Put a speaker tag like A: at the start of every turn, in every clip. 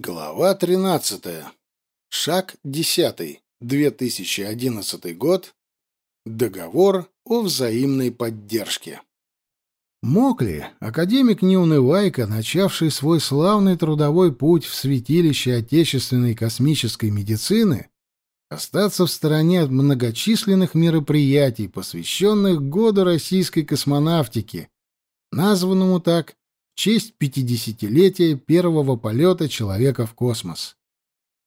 A: Глава 13. Шаг 10. 2011 год. Договор о взаимной поддержке. Мокли, академик Неунывайка, начавший свой славный трудовой путь в святилище отечественной космической медицины, остаться в стороне от многочисленных мероприятий, посвященных году российской космонавтики, названному так честь пятидесятилетия первого полета человека в космос.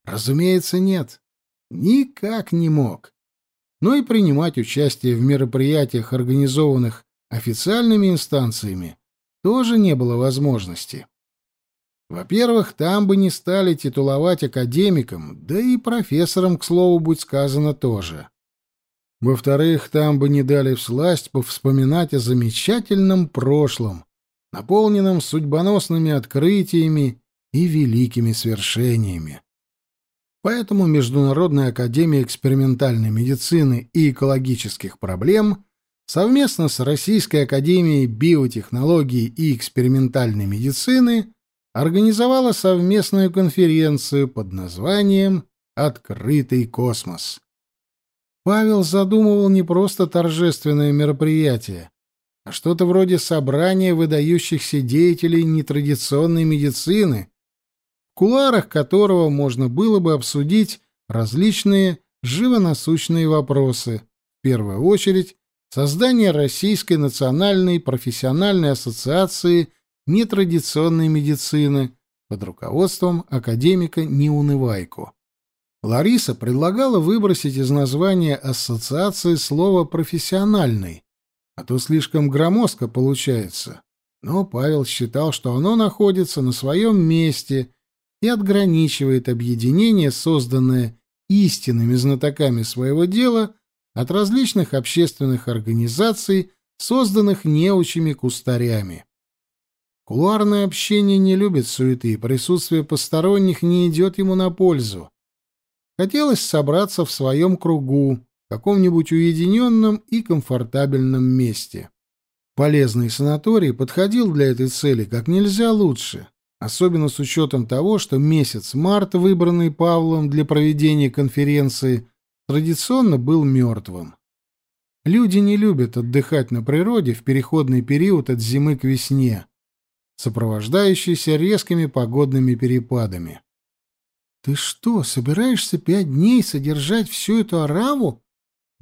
A: Разумеется, нет. Никак не мог. Но и принимать участие в мероприятиях, организованных официальными инстанциями, тоже не было возможности. Во-первых, там бы не стали титуловать академиком, да и профессором, к слову, будь сказано, тоже. Во-вторых, там бы не дали всласть повспоминать о замечательном прошлом, наполненном судьбоносными открытиями и великими свершениями. Поэтому Международная академия экспериментальной медицины и экологических проблем совместно с Российской академией биотехнологии и экспериментальной медицины организовала совместную конференцию под названием «Открытый космос». Павел задумывал не просто торжественное мероприятие, что-то вроде собрания выдающихся деятелей нетрадиционной медицины, в куларах которого можно было бы обсудить различные живонасущные вопросы, в первую очередь создание Российской национальной профессиональной ассоциации нетрадиционной медицины под руководством академика Неунывайко. Лариса предлагала выбросить из названия ассоциации слово «профессиональный», а то слишком громоздко получается. Но Павел считал, что оно находится на своем месте и отграничивает объединение, созданное истинными знатоками своего дела, от различных общественных организаций, созданных неучими-кустарями. Кулуарное общение не любит суеты, присутствие посторонних не идет ему на пользу. Хотелось собраться в своем кругу, каком-нибудь уединенном и комфортабельном месте. Полезный санаторий подходил для этой цели как нельзя лучше, особенно с учетом того, что месяц март, выбранный Павлом для проведения конференции, традиционно был мертвым. Люди не любят отдыхать на природе в переходный период от зимы к весне, сопровождающийся резкими погодными перепадами. «Ты что, собираешься пять дней содержать всю эту ораву?»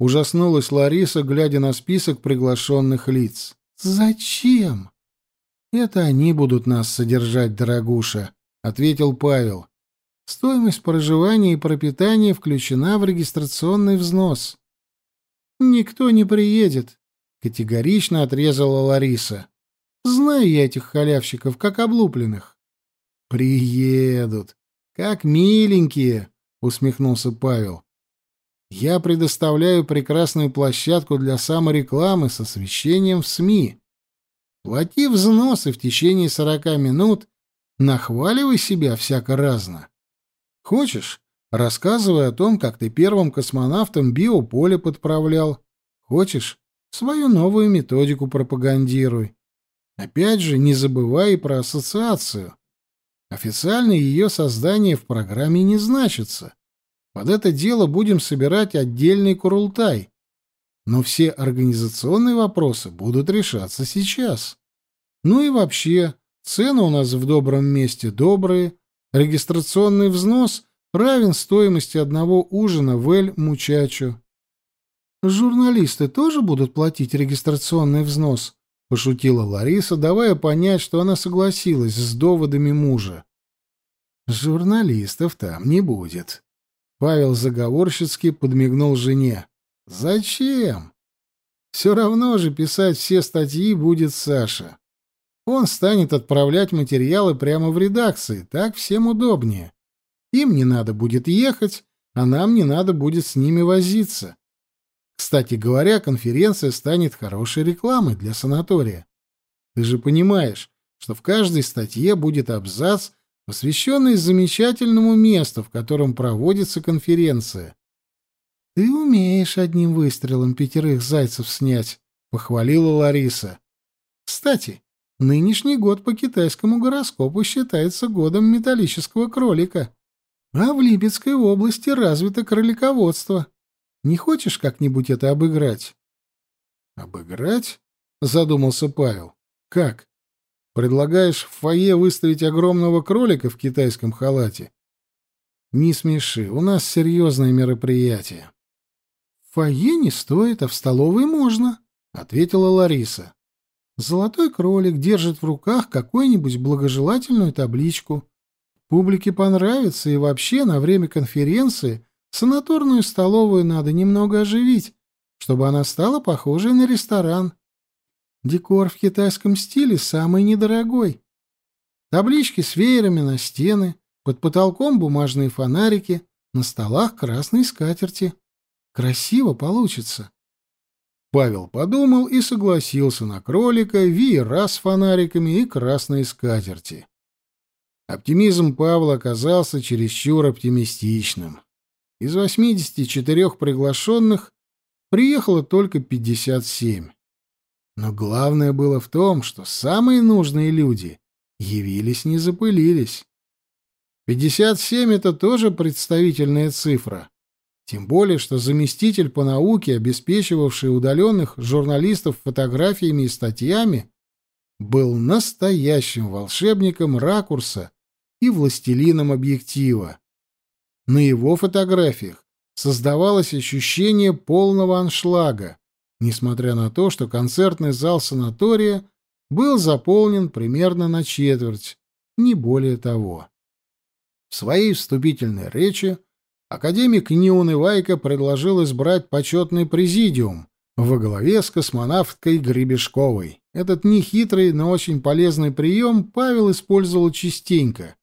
A: Ужаснулась Лариса, глядя на список приглашенных лиц. «Зачем?» «Это они будут нас содержать, дорогуша», — ответил Павел. «Стоимость проживания и пропитания включена в регистрационный взнос». «Никто не приедет», — категорично отрезала Лариса. «Знаю я этих халявщиков, как облупленных». «Приедут. Как миленькие», — усмехнулся Павел. Я предоставляю прекрасную площадку для саморекламы с освещением в СМИ. Плати взносы в течение сорока минут, нахваливай себя всяко разно. Хочешь, рассказывай о том, как ты первым космонавтом биополе подправлял. Хочешь, свою новую методику пропагандируй. Опять же, не забывай и про ассоциацию. Официально ее создание в программе не значится. Под это дело будем собирать отдельный курултай. Но все организационные вопросы будут решаться сейчас. Ну и вообще, цены у нас в добром месте добрые, регистрационный взнос равен стоимости одного ужина в Эль-Мучачо. «Журналисты тоже будут платить регистрационный взнос?» — пошутила Лариса, давая понять, что она согласилась с доводами мужа. «Журналистов там не будет», Павел заговорщицки подмигнул жене. «Зачем? Все равно же писать все статьи будет Саша. Он станет отправлять материалы прямо в редакции, так всем удобнее. Им не надо будет ехать, а нам не надо будет с ними возиться. Кстати говоря, конференция станет хорошей рекламой для санатория. Ты же понимаешь, что в каждой статье будет абзац посвященный замечательному месту, в котором проводится конференция. «Ты умеешь одним выстрелом пятерых зайцев снять», — похвалила Лариса. «Кстати, Нынешний год по китайскому гороскопу считается годом металлического кролика. А в Липецкой области развито кролиководство. Не хочешь как-нибудь это обыграть? Обыграть? Задумался Павел. Как? Предлагаешь в фойе выставить огромного кролика в китайском халате? Не смеши, у нас серьезное мероприятие. В фойе не стоит, а в столовой можно, ответила Лариса. Золотой кролик держит в руках какую-нибудь благожелательную табличку. Публике понравится, и вообще на время конференции санаторную столовую надо немного оживить, чтобы она стала похожей на ресторан. Декор в китайском стиле самый недорогой. Таблички с веерами на стены, под потолком бумажные фонарики, на столах красные скатерти. Красиво получится. Павел подумал и согласился на кролика, веера с фонариками и красные скатерти. Оптимизм Павла оказался чересчур оптимистичным. Из 84 приглашенных приехало только 57. Но главное было в том, что самые нужные люди явились, не запылились. 57 — это тоже представительная цифра. Тем более, что заместитель по науке, обеспечивавший удаленных журналистов фотографиями и статьями, был настоящим волшебником ракурса и властелином объектива. На его фотографиях создавалось ощущение полного аншлага, несмотря на то, что концертный зал санатория был заполнен примерно на четверть, не более того. В своей вступительной речи академик Неунывайко предложил избрать почетный президиум во главе с космонавткой Гребешковой. Этот нехитрый, но очень полезный прием Павел использовал частенько.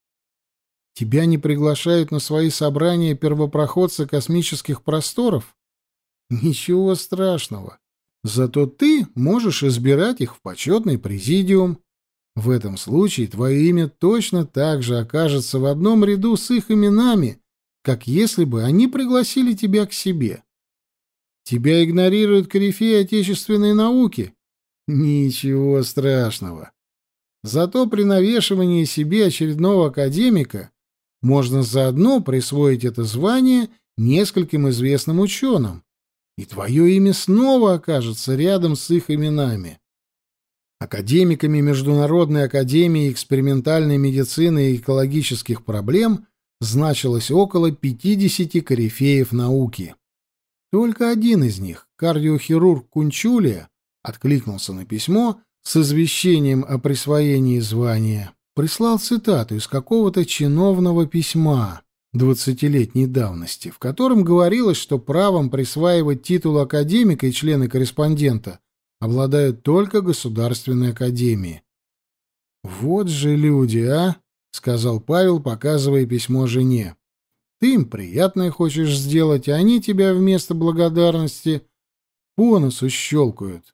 A: Тебя не приглашают на свои собрания первопроходцы космических просторов? Ничего страшного. Зато ты можешь избирать их в почетный президиум. В этом случае твое имя точно так же окажется в одном ряду с их именами, как если бы они пригласили тебя к себе. Тебя игнорируют корифеи отечественной науки. Ничего страшного. Зато при навешивании себе очередного академика можно заодно присвоить это звание нескольким известным ученым, и твое имя снова окажется рядом с их именами. Академиками Международной академии экспериментальной медицины и экологических проблем значилось около 50 корифеев науки. Только один из них, кардиохирург Кунчулия, откликнулся на письмо с извещением о присвоении звания. Прислал цитату из какого-то чиновного письма двадцатилетней давности, в котором говорилось, что правом присваивать титул академика и члена-корреспондента обладают только государственные академии. «Вот же люди, а!» — сказал Павел, показывая письмо жене. «Ты им приятное хочешь сделать, а они тебя вместо благодарности по носу щелкают.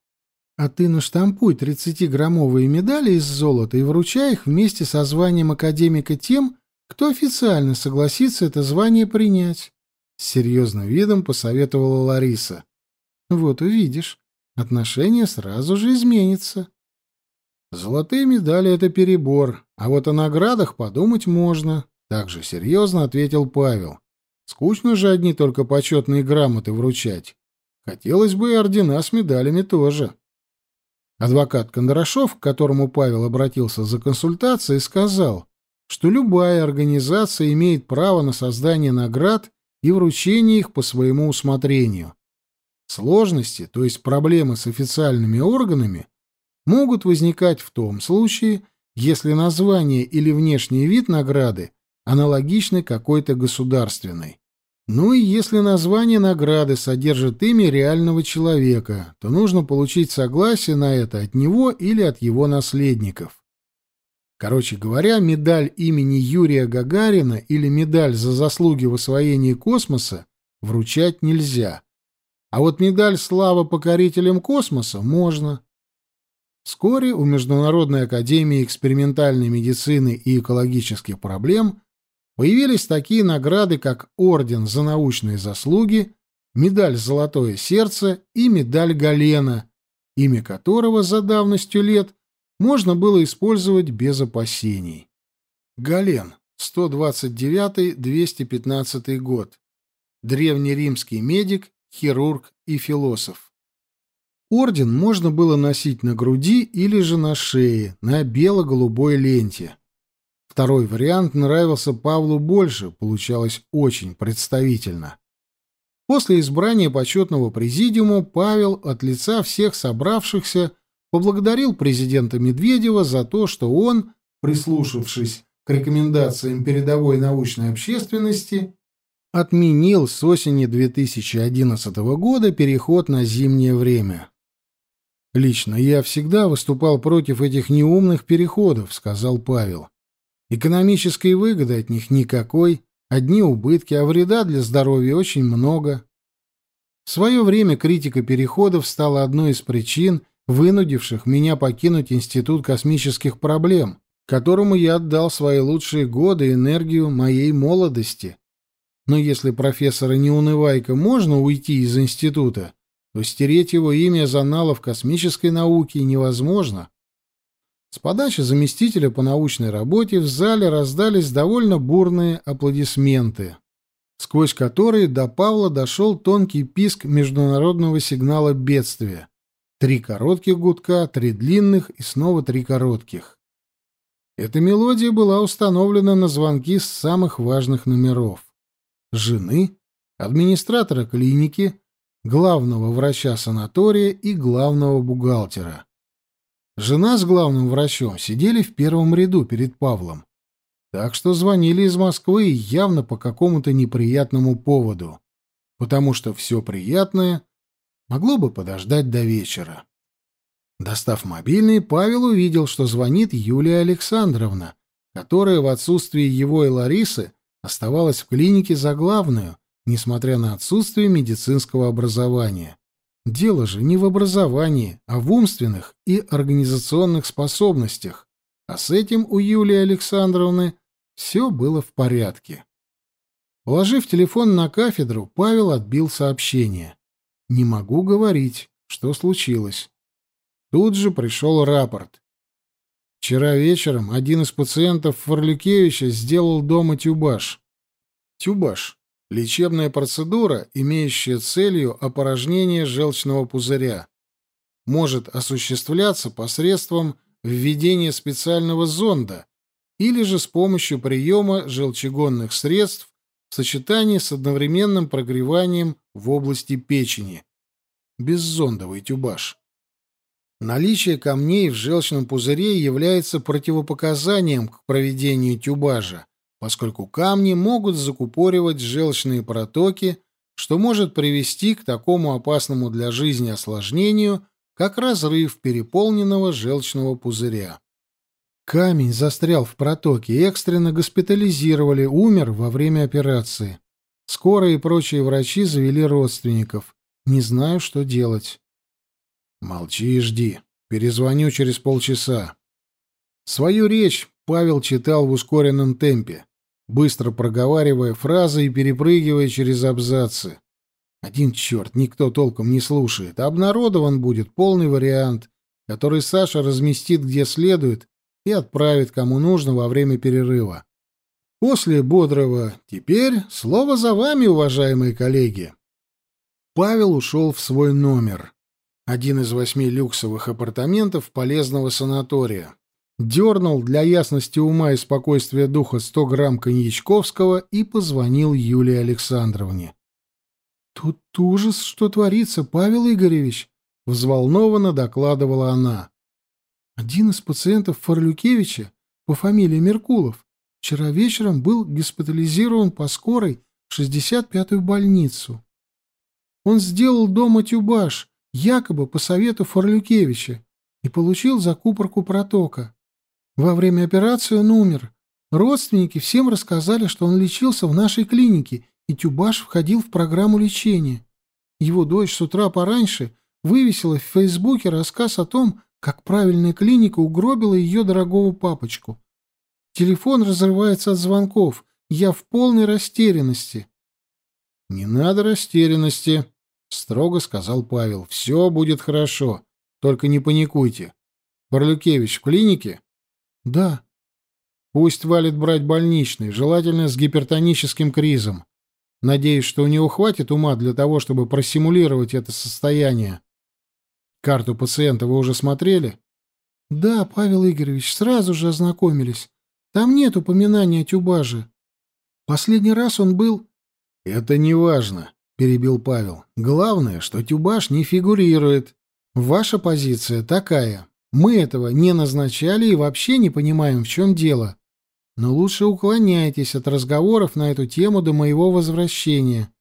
A: А ты наштампуй тридцатиграммовые медали из золота и вручай их вместе со званием академика тем, кто официально согласится это звание принять. С серьезным видом посоветовала Лариса. Вот увидишь, отношение сразу же изменится. Золотые медали — это перебор, а вот о наградах подумать можно, — также серьезно ответил Павел. Скучно же одни только почетные грамоты вручать. Хотелось бы и ордена с медалями тоже. Адвокат Кондрашов, к которому Павел обратился за консультацией, сказал, что любая организация имеет право на создание наград и вручение их по своему усмотрению. Сложности, то есть проблемы с официальными органами, могут возникать в том случае, если название или внешний вид награды аналогичны какой-то государственной. Ну и если название награды содержит имя реального человека, то нужно получить согласие на это от него или от его наследников. Короче говоря, медаль имени Юрия Гагарина или медаль за заслуги в освоении космоса вручать нельзя. А вот медаль «Слава покорителям космоса» можно. Вскоре у Международной академии экспериментальной медицины и экологических проблем появились такие награды, как Орден за научные заслуги, медаль «Золотое сердце» и медаль Галена, имя которого за давностью лет можно было использовать без опасений. Гален, 129-215 год. Древнеримский медик, хирург и философ. Орден можно было носить на груди или же на шее, на бело-голубой ленте. Второй вариант нравился Павлу больше, получалось очень представительно. После избрания почетного президиума Павел от лица всех собравшихся поблагодарил президента Медведева за то, что он, прислушавшись к рекомендациям передовой научной общественности, отменил с осени 2011 года переход на зимнее время. «Лично я всегда выступал против этих неумных переходов», — сказал Павел. «Экономической выгоды от них никакой, одни убытки, а вреда для здоровья очень много». В свое время критика переходов стала одной из причин, вынудивших меня покинуть Институт космических проблем, которому я отдал свои лучшие годы и энергию моей молодости. Но если профессора Неунывайка можно уйти из института, то стереть его имя из аналов космической науки невозможно. С подачи заместителя по научной работе в зале раздались довольно бурные аплодисменты, сквозь которые до Павла дошел тонкий писк международного сигнала бедствия. Три коротких гудка, три длинных и снова три коротких. Эта мелодия была установлена на звонки с самых важных номеров. Жены, администратора клиники, главного врача санатория и главного бухгалтера. Жена с главным врачом сидели в первом ряду перед Павлом. Так что звонили из Москвы явно по какому-то неприятному поводу, потому что все приятное могло бы подождать до вечера. Достав мобильный, Павел увидел, что звонит Юлия Александровна, которая в отсутствие его и Ларисы оставалась в клинике за главную, несмотря на отсутствие медицинского образования. Дело же не в образовании, а в умственных и организационных способностях, а с этим у Юлии Александровны все было в порядке. Положив телефон на кафедру, Павел отбил сообщение. «Не могу говорить, что случилось». Тут же пришел рапорт. Вчера вечером один из пациентов Форлюкевича сделал дома тюбаш. Тюбаш — лечебная процедура, имеющая целью опорожнение желчного пузыря. Может осуществляться посредством введения специального зонда или же с помощью приема желчегонных средств в сочетании с одновременным прогреванием в области печени. Беззондовый тюбаш. Наличие камней в желчном пузыре является противопоказанием к проведению тюбажа, поскольку камни могут закупоривать желчные протоки, что может привести к такому опасному для жизни осложнению, как разрыв переполненного желчного пузыря. Камень застрял в протоке, экстренно госпитализировали, умер во время операции. Скорые и прочие врачи завели родственников. Не знаю, что делать. Молчи и жди. Перезвоню через полчаса. Свою речь Павел читал в ускоренном темпе, быстро проговаривая фразы и перепрыгивая через абзацы. Один черт, никто толком не слушает. Обнародован будет полный вариант, который Саша разместит где следует и отправит кому нужно во время перерыва. После бодрого «Теперь слово за вами, уважаемые коллеги». Павел ушел в свой номер один из восьми люксовых апартаментов полезного санатория. Дернул для ясности ума и спокойствия духа сто грамм коньячковского и позвонил Юлии Александровне. «Тут ужас, что творится, Павел Игоревич!» — взволнованно докладывала она. «Один из пациентов Форлюкевича по фамилии Меркулов вчера вечером был госпитализирован по скорой в 65-ю больницу. Он сделал дома тюбаш, якобы по совету Форлюкевича, и получил закупорку протока. Во время операции он умер. Родственники всем рассказали, что он лечился в нашей клинике, и Тюбаш входил в программу лечения. Его дочь с утра пораньше вывесила в Фейсбуке рассказ о том, как правильная клиника угробила ее дорогого папочку. Телефон разрывается от звонков. Я в полной растерянности. — Не надо растерянности, — строго сказал Павел. «Все будет хорошо. Только не паникуйте. Парлюкевич в клинике? Да. Пусть валит брать больничный, желательно с гипертоническим кризом. Надеюсь, что у него хватит ума для того, чтобы просимулировать это состояние. Карту пациента вы уже смотрели? Да, Павел Игоревич, сразу же ознакомились. Там нет упоминания о тюбаже. Последний раз он был... Это не важно, перебил Павел. Главное, что тюбаж не фигурирует. Ваша позиция такая. Мы этого не назначали и вообще не понимаем, в чем дело. Но лучше уклоняйтесь от разговоров на эту тему до моего возвращения.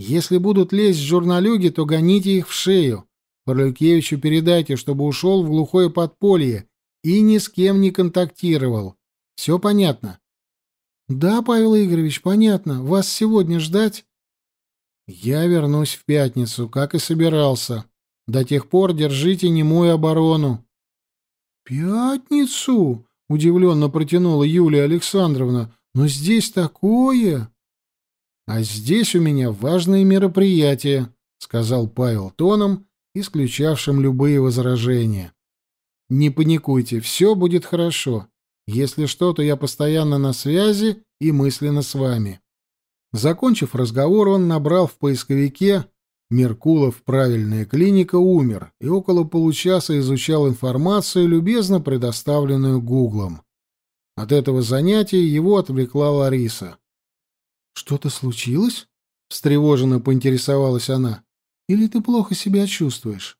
A: Если будут лезть журналюги, то гоните их в шею. Парлюкевичу передайте, чтобы ушел в глухое подполье и ни с кем не контактировал. Все понятно? — Да, Павел Игоревич, понятно. Вас сегодня ждать? — Я вернусь в пятницу, как и собирался. До тех пор держите немую оборону. — Пятницу? — удивленно протянула Юлия Александровна. — Но здесь такое... — А здесь у меня важные мероприятия, — сказал Павел тоном, исключавшим любые возражения. «Не паникуйте, все будет хорошо. Если что, то я постоянно на связи и мысленно с вами». Закончив разговор, он набрал в поисковике «Меркулов. Правильная клиника. Умер» и около получаса изучал информацию, любезно предоставленную Гуглом. От этого занятия его отвлекла Лариса. «Что-то случилось?» — встревоженно поинтересовалась она. Или ты плохо себя чувствуешь?»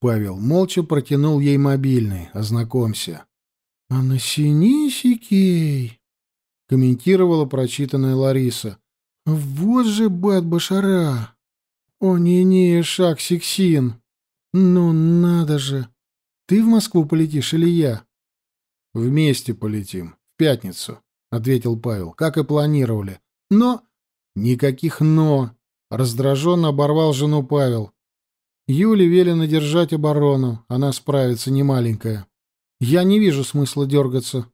A: Павел молча протянул ей мобильный. «Ознакомься». «А на синисикей?» — комментировала прочитанная Лариса. «Вот же бат башара! О, не-не, шаг сексин! Ну, надо же! Ты в Москву полетишь или я?» «Вместе полетим. В пятницу», — ответил Павел, — «как и планировали. Но...» «Никаких «но». Раздраженно оборвал жену Павел. Юле велено держать оборону, она справится, не маленькая. Я не вижу смысла дергаться.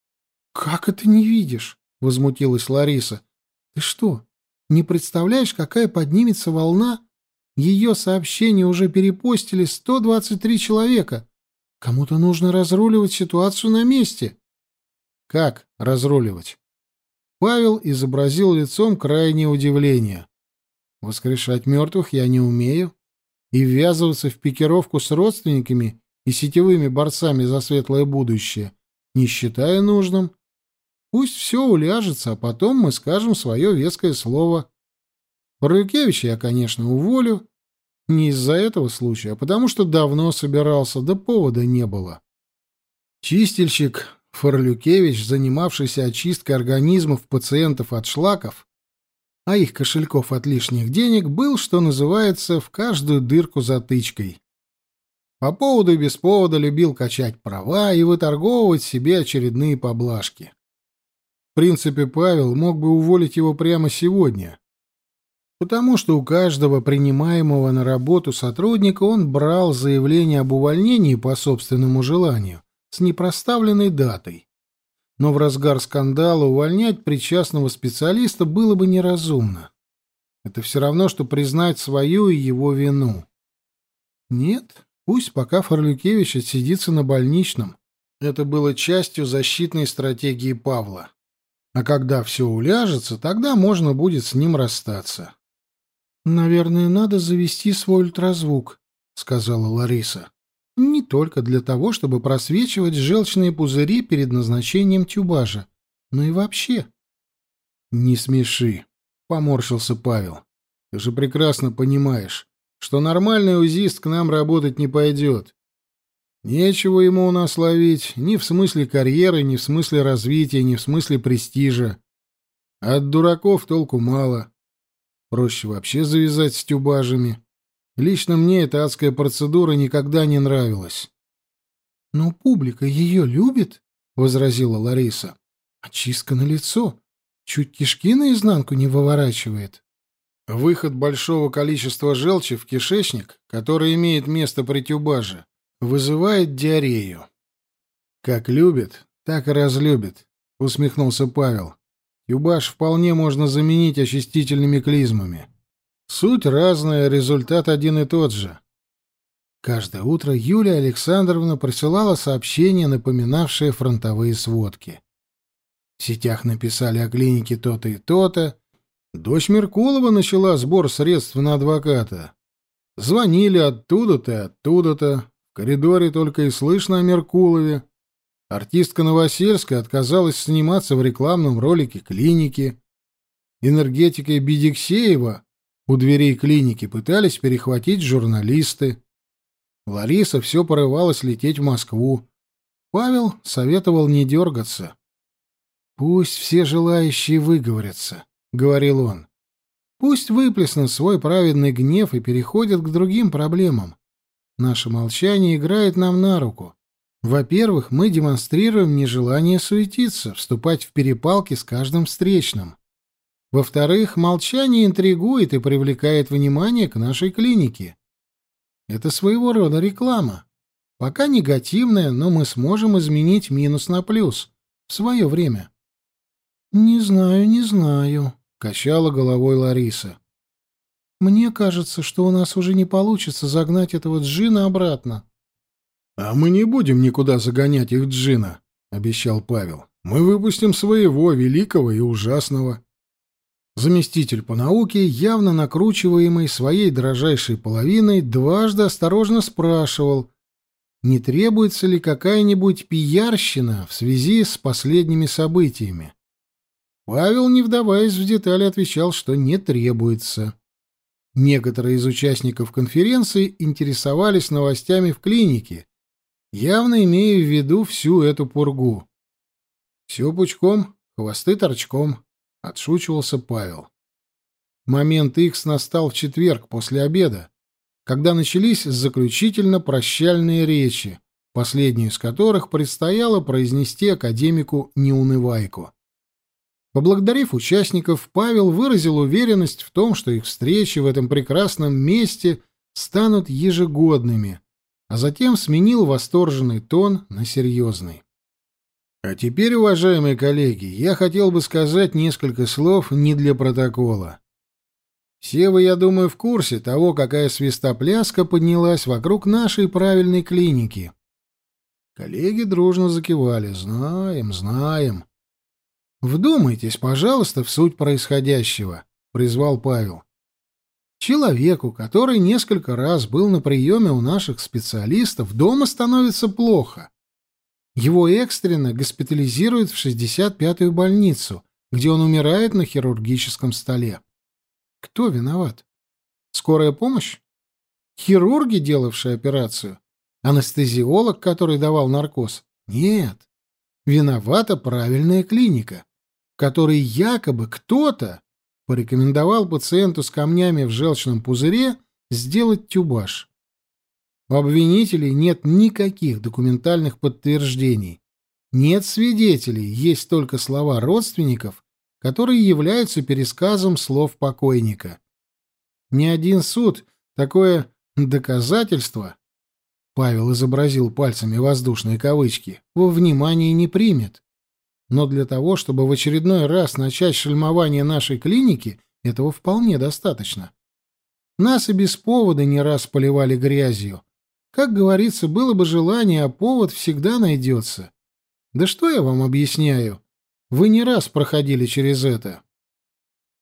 A: — Как это не видишь? — возмутилась Лариса. — Ты что, не представляешь, какая поднимется волна? Ее сообщения уже перепостили 123 человека. Кому-то нужно разруливать ситуацию на месте. — Как разруливать? Павел изобразил лицом крайнее удивление. Воскрешать мертвых я не умею, и ввязываться в пикировку с родственниками и сетевыми борцами за светлое будущее не считаю нужным. Пусть все уляжется, а потом мы скажем свое веское слово. Парукевича я, конечно, уволю. Не из-за этого случая, а потому что давно собирался, да повода не было. Чистильщик Форлюкевич, занимавшийся очисткой организмов пациентов от шлаков, а их кошельков от лишних денег был, что называется, в каждую дырку затычкой. По поводу и без повода любил качать права и выторговывать себе очередные поблажки. В принципе, Павел мог бы уволить его прямо сегодня, потому что у каждого принимаемого на работу сотрудника он брал заявление об увольнении по собственному желанию с непроставленной датой но в разгар скандала увольнять причастного специалиста было бы неразумно. Это все равно, что признать свою и его вину. Нет, пусть пока Фарлюкевич отсидится на больничном. Это было частью защитной стратегии Павла. А когда все уляжется, тогда можно будет с ним расстаться. «Наверное, надо завести свой ультразвук», — сказала Лариса. Не только для того, чтобы просвечивать желчные пузыри перед назначением тюбажа, но и вообще. «Не смеши», — поморщился Павел. «Ты же прекрасно понимаешь, что нормальный узист к нам работать не пойдет. Нечего ему у нас ловить ни в смысле карьеры, ни в смысле развития, ни в смысле престижа. От дураков толку мало. Проще вообще завязать с тюбажами. Лично мне эта адская процедура никогда не нравилась. «Но публика ее любит», — возразила Лариса. «Очистка на лицо. Чуть кишки наизнанку не выворачивает». Выход большого количества желчи в кишечник, который имеет место при тюбаже, вызывает диарею. «Как любит, так и разлюбит», — усмехнулся Павел. «Тюбаж вполне можно заменить очистительными клизмами. Суть разная, результат один и тот же. Каждое утро Юлия Александровна присылала сообщения, напоминавшие фронтовые сводки. В сетях написали о клинике то-то и то-то. Дочь Меркулова начала сбор средств на адвоката. Звонили оттуда-то и оттуда-то. В коридоре только и слышно о Меркулове. Артистка Новосельская отказалась сниматься в рекламном ролике клиники. Энергетика Бедиксеева у дверей клиники пытались перехватить журналисты. Лариса все порывалась лететь в Москву. Павел советовал не дергаться. «Пусть все желающие выговорятся», — говорил он. «Пусть выплеснут свой праведный гнев и переходят к другим проблемам. Наше молчание играет нам на руку. Во-первых, мы демонстрируем нежелание суетиться, вступать в перепалки с каждым встречным. Во-вторых, молчание интригует и привлекает внимание к нашей клинике. Это своего рода реклама. Пока негативная, но мы сможем изменить минус на плюс в свое время. «Не знаю, не знаю», — качала головой Лариса. «Мне кажется, что у нас уже не получится загнать этого джина обратно».
B: «А мы не будем никуда загонять их джина», — обещал Павел. «Мы выпустим своего, великого и ужасного». Заместитель по науке, явно накручиваемый своей дрожайшей половиной, дважды осторожно спрашивал, не требуется ли какая-нибудь пиярщина в связи с последними событиями. Павел, не вдаваясь в детали, отвечал, что не требуется. Некоторые из участников конференции интересовались новостями в клинике, явно имея в виду всю эту пургу. «Все пучком, хвосты торчком», — отшучивался Павел. Момент Икс настал в четверг после обеда, когда начались заключительно-прощальные речи, последнюю из которых предстояло произнести академику Неунывайку. Поблагодарив участников, Павел выразил уверенность в том, что их встречи в этом прекрасном месте станут ежегодными, а затем сменил восторженный тон на серьезный. А теперь, уважаемые коллеги, я хотел бы сказать несколько слов не для протокола. Все вы, я думаю, в курсе того, какая свистопляска поднялась вокруг нашей правильной клиники. Коллеги дружно закивали. Знаем, знаем. Вдумайтесь, пожалуйста, в суть происходящего, призвал Павел. Человеку, который несколько раз был на приеме у наших специалистов, дома становится плохо. Его экстренно госпитализируют в 65-ю больницу, где он умирает на хирургическом столе. Кто виноват? Скорая помощь? Хирурги, делавшие операцию? Анестезиолог, который давал наркоз? Нет. Виновата правильная клиника который якобы кто-то порекомендовал пациенту с камнями в желчном пузыре сделать тюбаш. У обвинителей нет никаких документальных подтверждений. Нет свидетелей, есть только слова родственников, которые являются пересказом слов покойника. Ни один суд такое доказательство, Павел изобразил пальцами воздушные кавычки, во внимание не примет. Но для того, чтобы в очередной раз начать шельмование нашей клиники, этого вполне достаточно. Нас и без повода не раз поливали грязью. Как говорится, было бы желание, а повод всегда найдется. Да что я вам объясняю? Вы не раз проходили через это.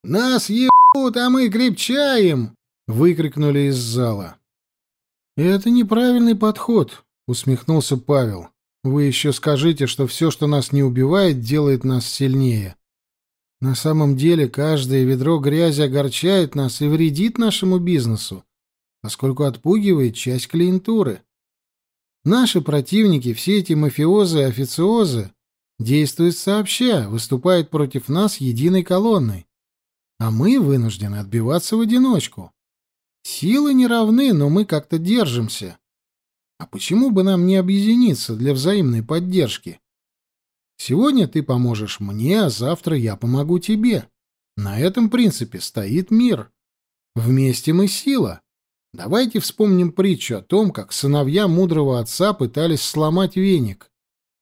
B: «Нас ебут, а мы крепчаем!» — выкрикнули из зала. «Это неправильный подход», — усмехнулся Павел. Вы еще скажите, что все, что нас не убивает, делает нас сильнее. На самом деле, каждое ведро грязи огорчает нас и вредит нашему бизнесу, поскольку отпугивает часть клиентуры. Наши противники, все эти мафиозы и официозы, действуют сообща, выступают против нас единой колонной. А мы вынуждены отбиваться в одиночку. Силы не равны, но мы как-то держимся. А почему бы нам не объединиться для взаимной поддержки? Сегодня ты поможешь мне, а завтра я помогу тебе. На этом принципе стоит мир. Вместе мы сила. Давайте вспомним притчу о том, как сыновья мудрого отца пытались сломать веник.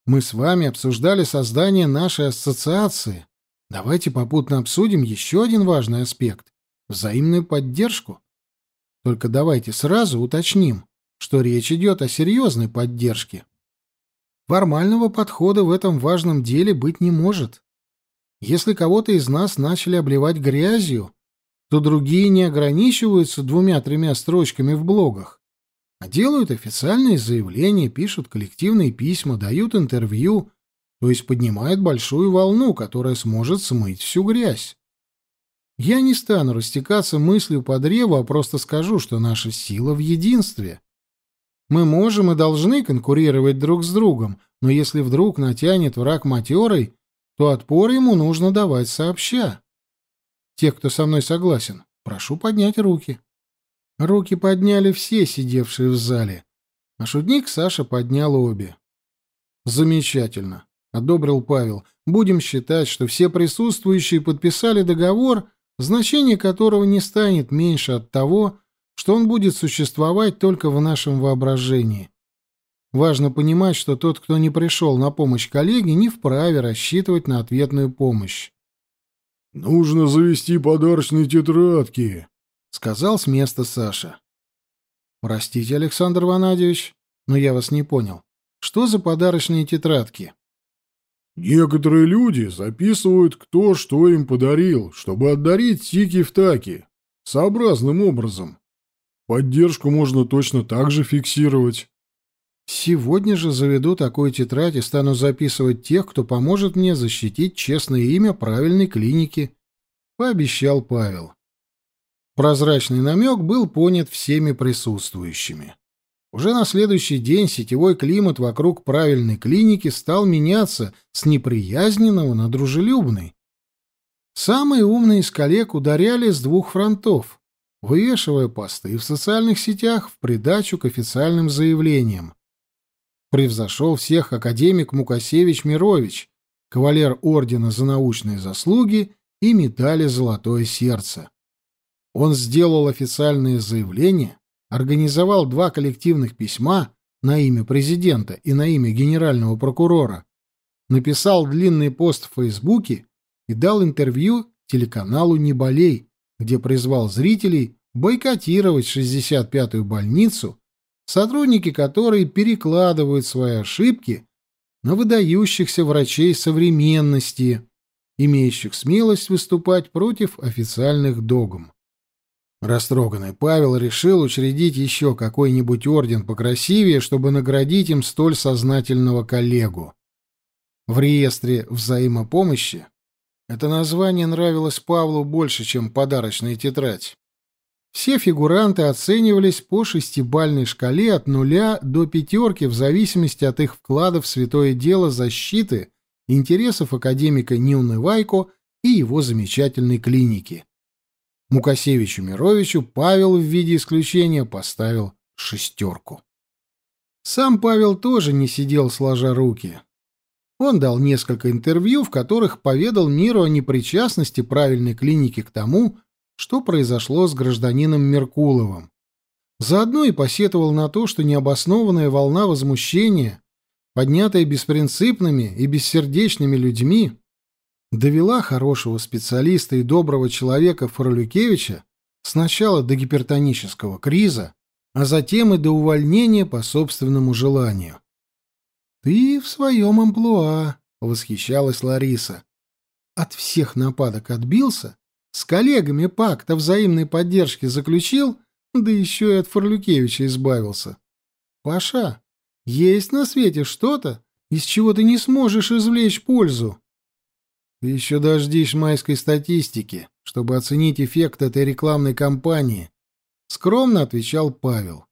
B: Мы с вами обсуждали создание нашей ассоциации. Давайте попутно обсудим еще один важный аспект — взаимную поддержку. Только давайте сразу уточним, что речь идет о серьезной поддержке. Формального подхода в этом важном деле быть не может. Если кого-то из нас начали обливать грязью, то другие не ограничиваются двумя-тремя строчками в блогах, а делают официальные заявления, пишут коллективные письма, дают интервью, то есть поднимают большую волну, которая сможет смыть всю грязь. Я не стану растекаться мыслью по древу, а просто скажу, что наша сила в единстве. Мы можем и должны конкурировать друг с другом, но если вдруг натянет враг матерый, то отпор ему нужно давать сообща. Те, кто со мной согласен, прошу поднять руки. Руки подняли все сидевшие в зале, а шутник Саша поднял обе. Замечательно, одобрил Павел. Будем считать, что все присутствующие подписали договор, значение которого не станет меньше от того, что он будет существовать только в нашем воображении. Важно понимать, что тот, кто не пришел на помощь коллеге, не вправе рассчитывать на ответную помощь.
C: «Нужно завести подарочные тетрадки», — сказал с места Саша.
B: «Простите, Александр Ванадьевич, но я вас не понял. Что за подарочные тетрадки?»
C: Некоторые люди записывают, кто что им подарил, чтобы отдарить тики в таки, сообразным образом. Поддержку можно точно так же фиксировать.
B: Сегодня же заведу такую тетрадь и стану записывать тех, кто поможет мне защитить честное имя правильной клиники, — пообещал Павел. Прозрачный намек был понят всеми присутствующими. Уже на следующий день сетевой климат вокруг правильной клиники стал меняться с неприязненного на дружелюбный. Самые умные из коллег ударяли с двух фронтов, вывешивая посты в социальных сетях в придачу к официальным заявлениям. Превзошел всех академик Мукасевич Мирович, кавалер ордена за научные заслуги и медали «Золотое сердце». Он сделал официальные заявления, организовал два коллективных письма на имя президента и на имя генерального прокурора, написал длинный пост в Фейсбуке и дал интервью телеканалу «Не болей», где призвал зрителей бойкотировать 65-ю больницу, сотрудники которой перекладывают свои ошибки на выдающихся врачей современности, имеющих смелость выступать против официальных догм. Растроганный Павел решил учредить еще какой-нибудь орден покрасивее, чтобы наградить им столь сознательного коллегу. В реестре взаимопомощи это название нравилось Павлу больше, чем подарочная тетрадь. Все фигуранты оценивались по шестибальной шкале от нуля до пятерки в зависимости от их вклада в святое дело защиты интересов академика Неунывайко и его замечательной клиники. Мукасевичу Мировичу Павел в виде исключения поставил шестерку. Сам Павел тоже не сидел сложа руки. Он дал несколько интервью, в которых поведал миру о непричастности правильной клиники к тому, что произошло с гражданином Меркуловым. Заодно и посетовал на то, что необоснованная волна возмущения, поднятая беспринципными и бессердечными людьми, довела хорошего специалиста и доброго человека Фролюкевича сначала до гипертонического криза, а затем и до увольнения по собственному желанию. «Ты в своем амплуа», — восхищалась Лариса. «От всех нападок отбился, с коллегами пакт о взаимной поддержке заключил, да еще и от Форлюкевича избавился. Паша, есть на свете что-то, из чего ты не сможешь извлечь пользу?» Ты еще дождись майской статистики, чтобы оценить эффект этой рекламной кампании, скромно отвечал Павел.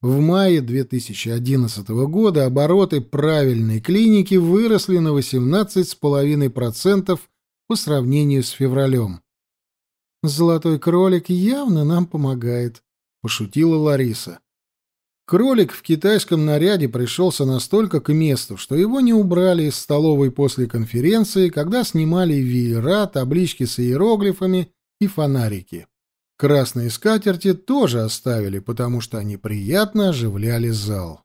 B: В мае 2011 года обороты правильной клиники выросли на 18,5% по сравнению с февралем. «Золотой кролик явно нам помогает», — пошутила Лариса. Кролик в китайском наряде пришелся настолько к месту, что его не убрали из столовой после конференции, когда снимали веера, таблички с иероглифами и фонарики. Красные скатерти тоже оставили, потому что они приятно оживляли зал.